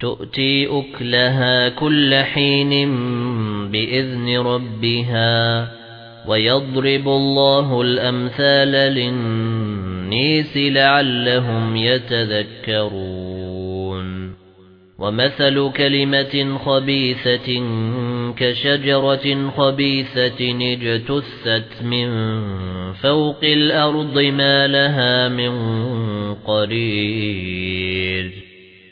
تؤتي أكلها كل حين بإذن ربها ويضرب الله الأمثال للنيس لعلهم يتذكرون ومثل كلمة خبيثة كشجرة خبيثة اجتثت من فوق الأرض ما لها من قرير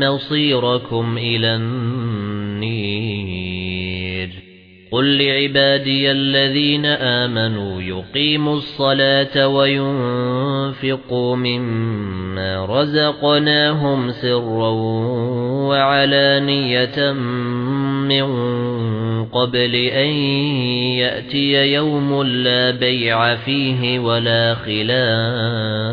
مصيركم إلى النير. قل لعبادي الذين آمنوا يقيموا الصلاة وينفقوا مما رزقناهم سرا وعلانية من قبل أن يأتي يوم لا بيع فيه ولا خلال.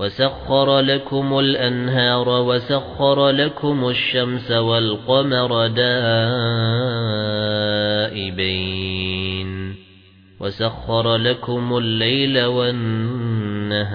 وسخر لكم الأنهار وسخر لكم الشمس والقمر دائبين. وسخر لكم الليل والنهار.